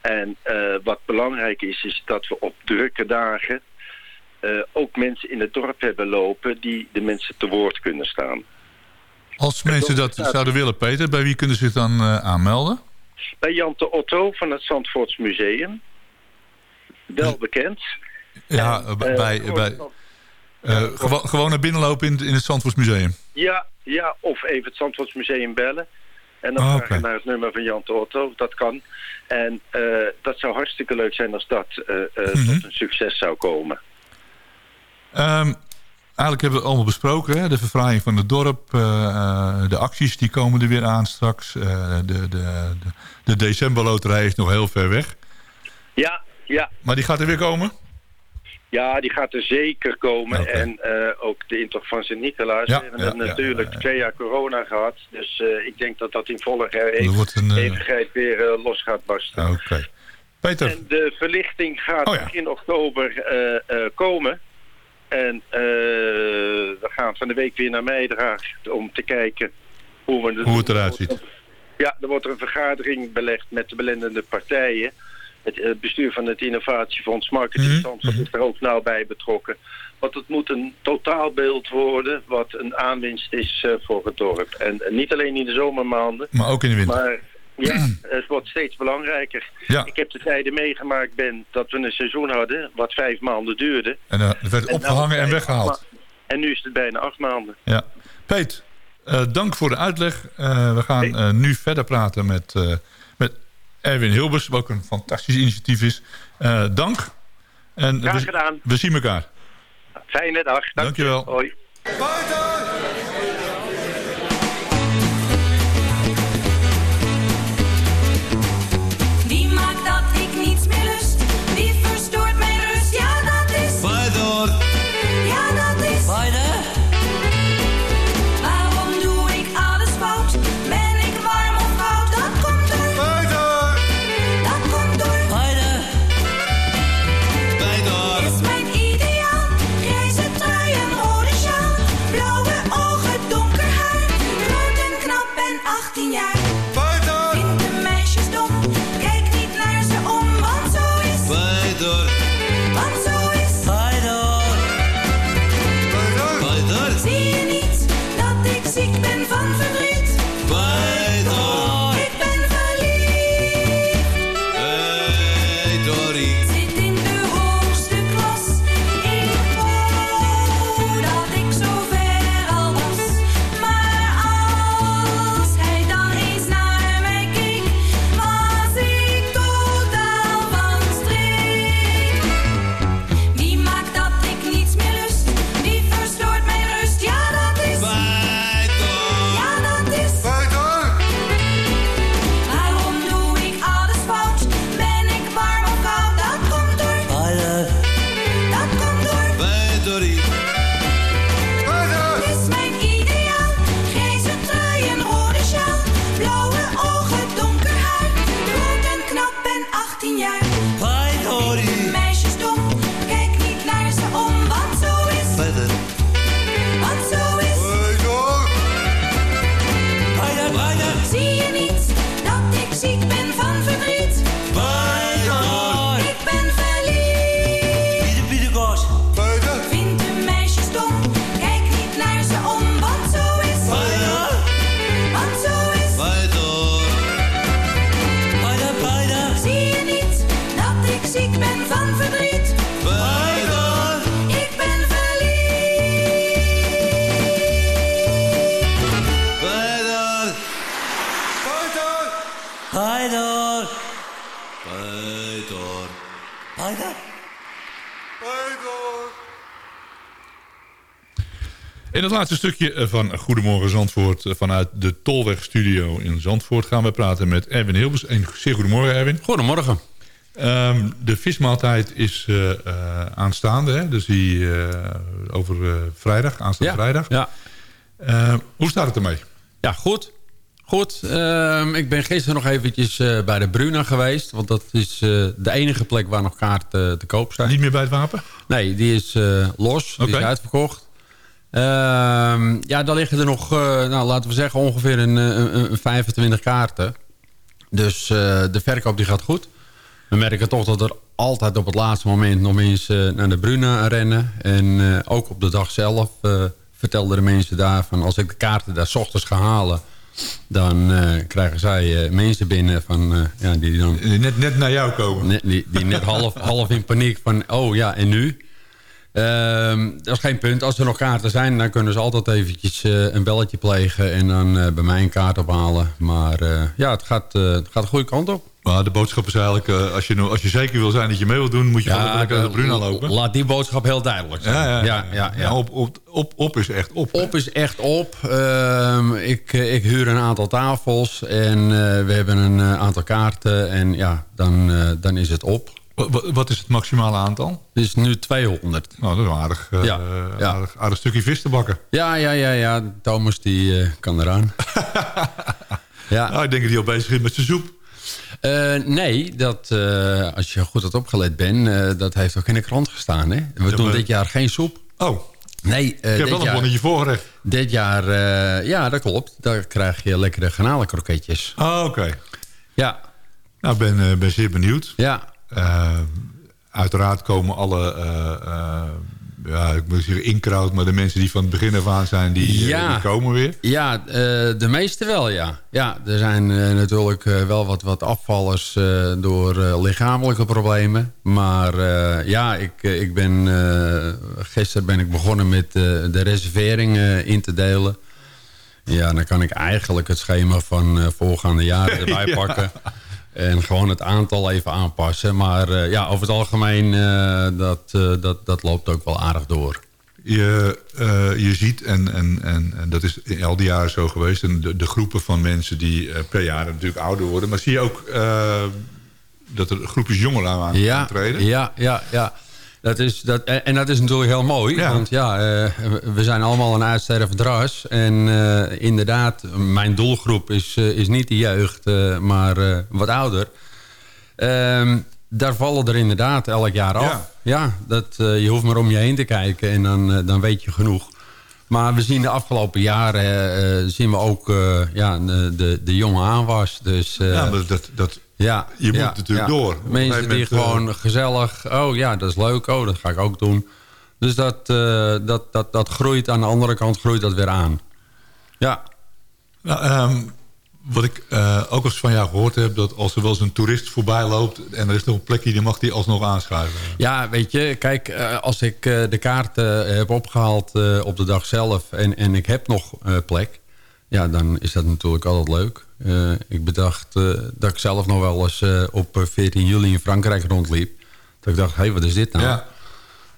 En eh, wat belangrijk is, is dat we op drukke dagen... eh, ook mensen in het dorp hebben lopen die de mensen te woord kunnen staan. Als mensen dat zouden willen, Peter, bij wie kunnen ze zich dan aanmelden? Bij Jante Otto van het Zandvoorts Museum. Wel bekend. Ja, En, eh, bij, gewoon- bij, eh, gewo- gewoon naar binnen lopen in, in het Zandvoortsmuseum. Ja, ja, of even het Zandvoorts Museum bellen. En dan je naar het nummer van Jan Otto. Dat kan. En eh, dat zou hartstikke leuk zijn als dat eh, Mhm. tot een succes zou komen. Ehm, eigenlijk hebben we het allemaal besproken. Hè? De verfraaiing van het dorp. de acties die komen er weer aan straks. de, de, de, de decemberloterij is nog heel ver weg. Ja, ja, Maar die gaat er weer komen? ja, die gaat er zeker komen. En eh, ook de intocht van Sint-Nicolaas. Ja, we hebben ja, natuurlijk twee jaar corona gehad. Dus eh, ik denk dat dat in volle eeuwigheid weer los gaat barsten. Oké. Peter, En de verlichting gaat Oh begin oktober komen. En we gaan van de week weer naar Meidraag om te kijken hoe, we hoe het eruit ziet. Ja, er wordt er een vergadering belegd met de belendende partijen. Het eh, bestuur van het Innovatiefonds Marketing Zandvoort mhm. is er ook nauw bij betrokken. Want het moet een totaalbeeld worden wat een aanwinst is eh, voor het dorp. En niet alleen in de zomermaanden, Maar ook in de winter. maar ja, het wordt steeds belangrijker. Ja. Ik heb de tijden meegemaakt ben dat we een seizoen hadden wat vijf maanden duurde. En het werd En nou opgehangen en weggehaald. En nu is het bijna acht maanden. Ja. Peet, dank voor de uitleg. We gaan nu verder praten met, met Erwin Hilbers, wat ook een fantastisch initiatief is. Eh, dank. En Graag we, gedaan. we zien elkaar. Fijne dag. Dank je. Dankjewel. Hoi. Het laatste stukje eh, van Goedemorgen Zandvoort... eh, vanuit de Tolwegstudio in Zandvoort... gaan we praten met Erwin Hilbers. En zeer goedemorgen, Erwin. Goedemorgen. Ehm, de vismaaltijd is eh, aanstaande, hè? dus die over vrijdag, aanstaande vrijdag. Ja, Eh, hoe staat het ermee? ja goed. Goed, ehm, ik ben gisteren nog eventjes bij de Bruna geweest. Want dat is de enige plek waar nog kaarten te koop zijn. Niet meer bij het wapen? Nee, die is los. Die is uitverkocht. Ehm, ja, daar liggen er nog, eh, nou, laten we zeggen, ongeveer een, eh, een, een 25 kaarten. Dus eh, de verkoop die gaat goed. We merken toch dat er altijd op het laatste moment nog mensen naar de Bruna rennen. En ook op de dag zelf vertelden de mensen daar van... als ik de kaarten daar 's ochtends ga halen... dan krijgen zij mensen binnen van, ja, die dan Net, net naar jou komen. Net, die, die net half, half in paniek van, oh ja, en nu? Ehm, dat is geen punt. Als er nog kaarten zijn, dan kunnen ze altijd eventjes eh, een belletje plegen... en dan eh, bij mij een kaart ophalen. Maar eh, ja, het gaat, het gaat de goede kant op. Maar de boodschap is eigenlijk, als, je, als je zeker wil zijn dat je mee wilt doen... moet je gewoon lekker naar de Bruna lopen. Laat die boodschap heel duidelijk zijn. Ja, ja, ja, ja, ja. op, op, op, op is echt op. hè? Op is echt op. Ehm, ik, ik huur een aantal tafels en we hebben een aantal kaarten. En ja, dan, dan is het op. Wat, is het maximale aantal? Het is nu 200. Nou, dat is een aardig, eh, Ja, ja. aardig, aardig stukje vis te bakken. Ja, ja, ja, ja. Thomas die eh, kan eraan. ja. Nou, ik denk dat hij al bezig is met zijn soep. Eh, nee, dat, als je goed had opgelet bent, dat heeft ook in de krant gestaan. Hè? We doen dit jaar geen soep. Oh, Nee, ik heb wel een bonnetje voorgerecht. dit jaar, ja, dat klopt. Daar krijg je lekkere garnalenkroketjes. Ah, oké. Ja, Nou, ik ben, ben zeer benieuwd. ja, uiteraard komen alle, eh, eh, ja, ik moet zeggen inkraut, maar de mensen die van het begin af aan zijn, die, eh, Ja. die komen weer. Ja, de meeste wel, ja. Ja, er zijn natuurlijk wel wat, wat afvallers door lichamelijke problemen. Maar ja, ik, ik ben, gisteren ben ik begonnen met de reservering eh, in te delen. Ja, dan kan ik eigenlijk het schema van voorgaande jaren erbij Ja. pakken. En gewoon het aantal even aanpassen. Maar eh, ja, over het algemeen, eh, dat, eh, dat, dat loopt ook wel aardig door. Je, je ziet, en, en, en, en dat is in al die jaren zo geweest... En de, de groepen van mensen die per jaar natuurlijk ouder worden... maar zie je ook dat er groepjes jongeren aan ja, treden? Ja, ja, ja. Dat is, dat, en dat is natuurlijk heel mooi. Ja. Want ja, eh, we zijn allemaal een uitstervend ras. En eh, inderdaad, mijn doelgroep is, eh, is niet de jeugd, maar wat ouder. Ehm, daar vallen er inderdaad elk jaar af. Ja. Ja, dat, je hoeft maar om je heen te kijken en dan, dan weet je genoeg. Maar we zien de afgelopen jaren zien we ook ja, de, de, jonge aanwas. Dus, Ja, maar dat, dat, ja, Je moet ja, natuurlijk ja. door. Mensen die gewoon gezellig... Oh ja, dat is leuk. Oh, dat ga ik ook doen. Dus dat, eh, dat, dat, dat groeit. Aan de andere kant groeit dat weer aan. Ja, Nou, ehm, wat ik eh, ook eens van jou gehoord heb... dat als er wel eens een toerist voorbij loopt... en er is nog een plekje, dan mag die alsnog aanschuiven. ja weet je. Kijk, eh, als ik eh, de kaarten heb opgehaald eh, op de dag zelf... en, en ik heb nog eh, plek... ja, dan is dat natuurlijk altijd leuk. Eh, ik bedacht eh, dat ik zelf nog wel eens eh, op eh, 14 juli in Frankrijk rondliep. Dat ik dacht, hé, hey, wat is dit nou? Ja.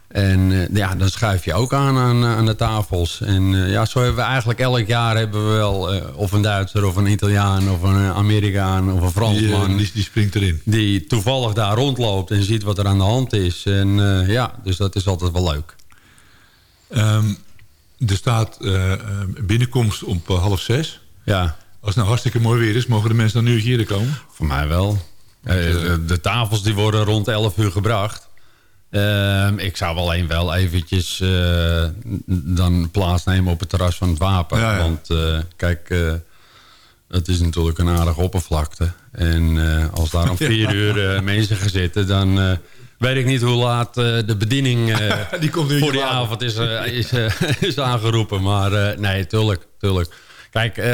En ja, dan schuif je ook aan aan, aan de tafels. En ja, zo hebben we eigenlijk elk jaar hebben we wel... of een Duitser, of een Italiaan, of een Amerikaan, of een Fransman... die, die springt erin. die toevallig daar rondloopt en ziet wat er aan de hand is. En ja, dus dat is altijd wel leuk. Ehm, er staat binnenkomst op eh, half zes. Ja, het nou hartstikke mooi weer is... mogen de mensen dan nu eerder komen? voor mij wel. Eh, de, de tafels die worden rond 11 uur gebracht. Ehm, ik zou wel een wel eventjes eh, dan plaatsnemen op het terras van het wapen. Ja, ja. Want eh, kijk, het is natuurlijk een aardige oppervlakte. En als daar om vier uur mensen gaan zitten... dan weet ik niet hoe laat de bediening Die komt nu voor die avond is, is, is aangeroepen. Maar nee, tuurlijk, tuurlijk. Kijk, eh,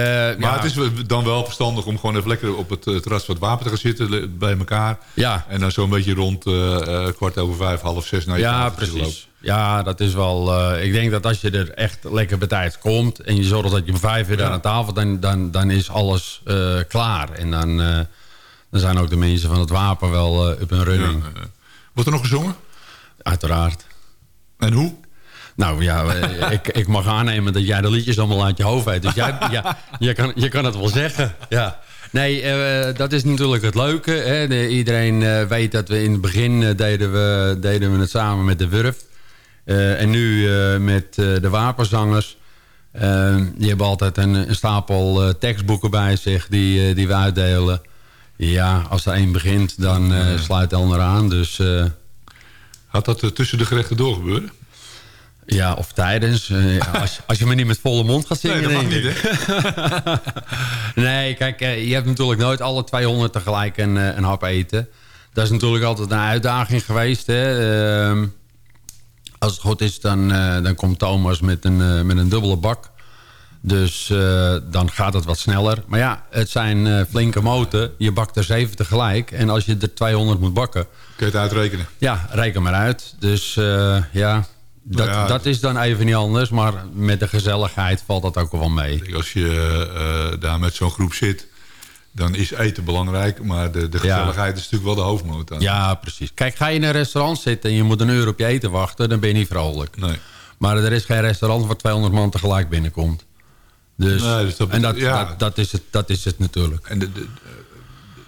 Maar ja, het is dan wel verstandig om gewoon even lekker op het eh, terras van het wapen te gaan zitten... bij elkaar. Ja. En dan zo'n beetje rond eh, kwart over vijf, half zes naar je Ja, precies. lopen. Ja, dat is wel... ik denk dat als je er echt lekker bij tijd komt... en je zorgt dat je om vijf uur Ja. aan tafel... dan, dan, dan is alles klaar. En dan, dan zijn ook de mensen van het wapen wel op hun running. Ja. Wordt er nog gezongen? Uiteraard. En hoe? Nou ja, eh, ik, ik mag aannemen dat jij de liedjes allemaal uit je hoofd weet. Dus jij, ja, je, kan, je kan het wel zeggen. Ja. Nee, eh, dat is natuurlijk het leuke. Hè. De- iedereen eh, weet dat we in het begin deden, we, deden we het samen met de Wurf. En nu met de wapenzangers. Die hebben altijd een, een stapel tekstboeken bij zich die, die we uitdelen. Ja, als er één begint, dan sluit de ander aan. Dus... Had dat tussen de gerechten doorgebeuren? Ja, of tijdens. Eh, als, als je me niet met volle mond gaat zingen. Nee, dat mag niet, ik. nee, kijk, eh, je hebt natuurlijk nooit alle 200 tegelijk een, eh, een hap eten. Dat is natuurlijk altijd een uitdaging geweest. Hè. Ehm, als het goed is, dan, dan komt Thomas met een, met een dubbele bak. Dus dan gaat het wat sneller. Maar ja, het zijn flinke moten. Je bakt er 7 tegelijk. En als je er 200 moet bakken... Kun je het uitrekenen? Ja, reken maar uit. Dus ja, Dat, Ja, dat is dan even niet anders. Maar met de gezelligheid valt dat ook wel mee. Als je eh, daar met zo'n groep zit, dan is eten belangrijk. Maar de, de gezelligheid is natuurlijk wel de hoofdmoot. Ja, precies. Kijk, ga je in een restaurant zitten en je moet een uur op je eten wachten... dan ben je niet vrolijk. Nee. Maar er is geen restaurant waar 200 man tegelijk binnenkomt. Dus, Nee, dus dat en dat, ja. dat, dat, is het, dat is het natuurlijk. En de, de,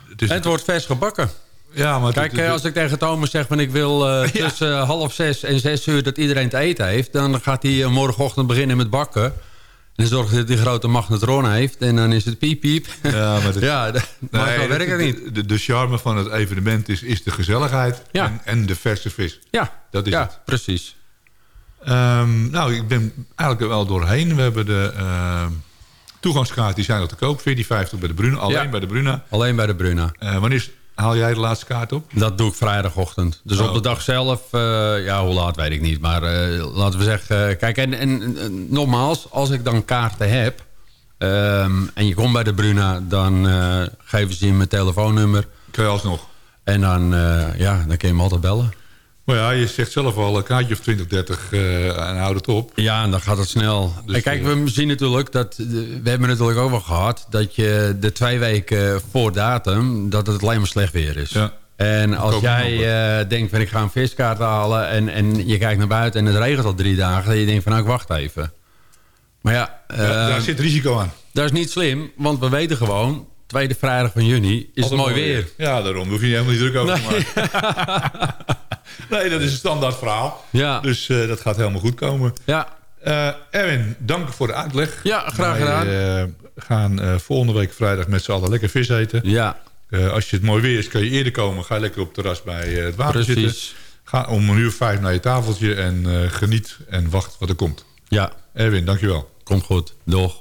het is En het wordt vers gebakken. Ja, maar Kijk, als ik tegen Thomas zeg... van ik wil eh, tussen eh, half zes en zes uur dat iedereen te eten heeft... dan gaat hij eh, morgenochtend beginnen met bakken. En dan zorgt hij dat hij grote magnetron heeft. En dan is het piep piep. Ja, maar dat- ja, dat, maar Nee, zo dat- werkt het niet. De, de charme van het evenement is, is de gezelligheid Ja. en, en de verse vis. Ja, Dat is ja het. precies. Ehm, nou, ik ben eigenlijk er wel doorheen. We hebben de ehm, toegangskaart, die zijn al te koop. 14,50 bij de Bruna, alleen Ja. bij de Bruna. Alleen bij de Bruna. Eh, wanneer is- haal jij de laatste kaart op? Dat doe ik vrijdagochtend. Dus Oh. op de dag zelf, eh, ja, hoe laat weet ik niet. Maar eh, laten we zeggen, eh, kijk, en, en, nogmaals, als ik dan kaarten heb... ehm, en je komt bij de Bruna, dan geven ze je mijn telefoonnummer. Kun je alsnog. En dan, ja, dan kun je me altijd bellen. Maar ja, je zegt zelf al een kaartje of 20, 30 eh, en houd het op. Ja, en dan gaat het snel. Dus, en kijk, eh, we zien natuurlijk dat... eh, We hebben natuurlijk ook wel gehad... dat je de twee weken voor datum... dat het alleen maar slecht weer is. Ja. En als jij denkt van ik ga een viskaart halen... En, en je kijkt naar buiten en het regent al drie dagen... dan je denkt van nou, ik wacht even. Maar ja, Ja, daar zit risico aan. dat is niet slim. Want we weten gewoon... tweede vrijdag van juni is het mooi weer. Ja, daarom. Daar hoef je helemaal niet druk over te maken. nee, dat is een standaard verhaal. Ja. Dus eh, dat gaat helemaal goed komen. Ja, Eh, Erwin, dank voor de uitleg. Ja, graag gedaan. eh, gaan volgende week vrijdag met z'n allen lekker vis eten. ja, als je het mooi weer is, kan je eerder komen. Ga lekker op het terras bij het water zitten. precies. Ga om een uur vijf naar je tafeltje en geniet en wacht wat er komt. Ja, Erwin, dankjewel. komt goed. Doeg.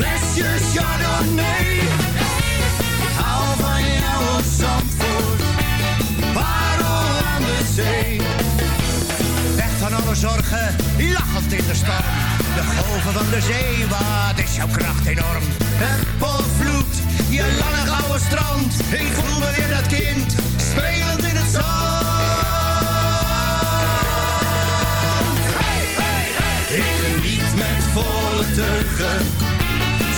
flesje chardonnay. Ik hou van jou op Zandvoort. Parel aan de zee. Weg van alle zorgen, lachend in de storm. De golven van de zee, wat is jouw kracht enorm. Het volvloed, je lange gouden strand. Ik voel me weer dat kind, spelend in het zand. Hey, hey, hey. Ik geniet met volle teugen,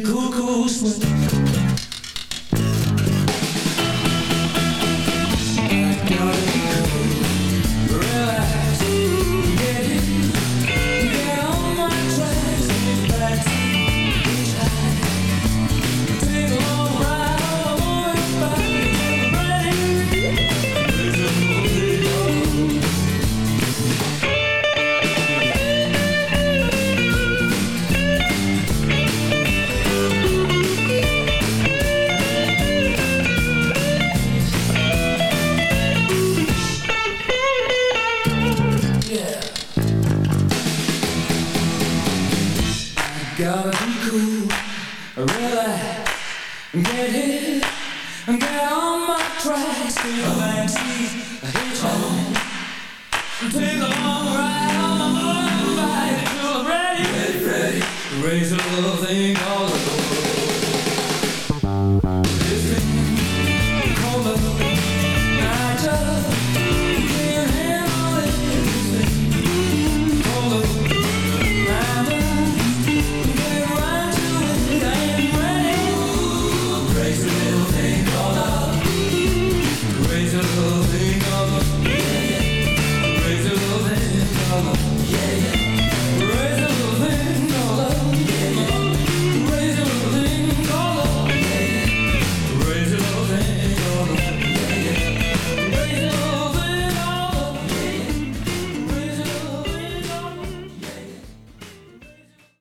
Gotta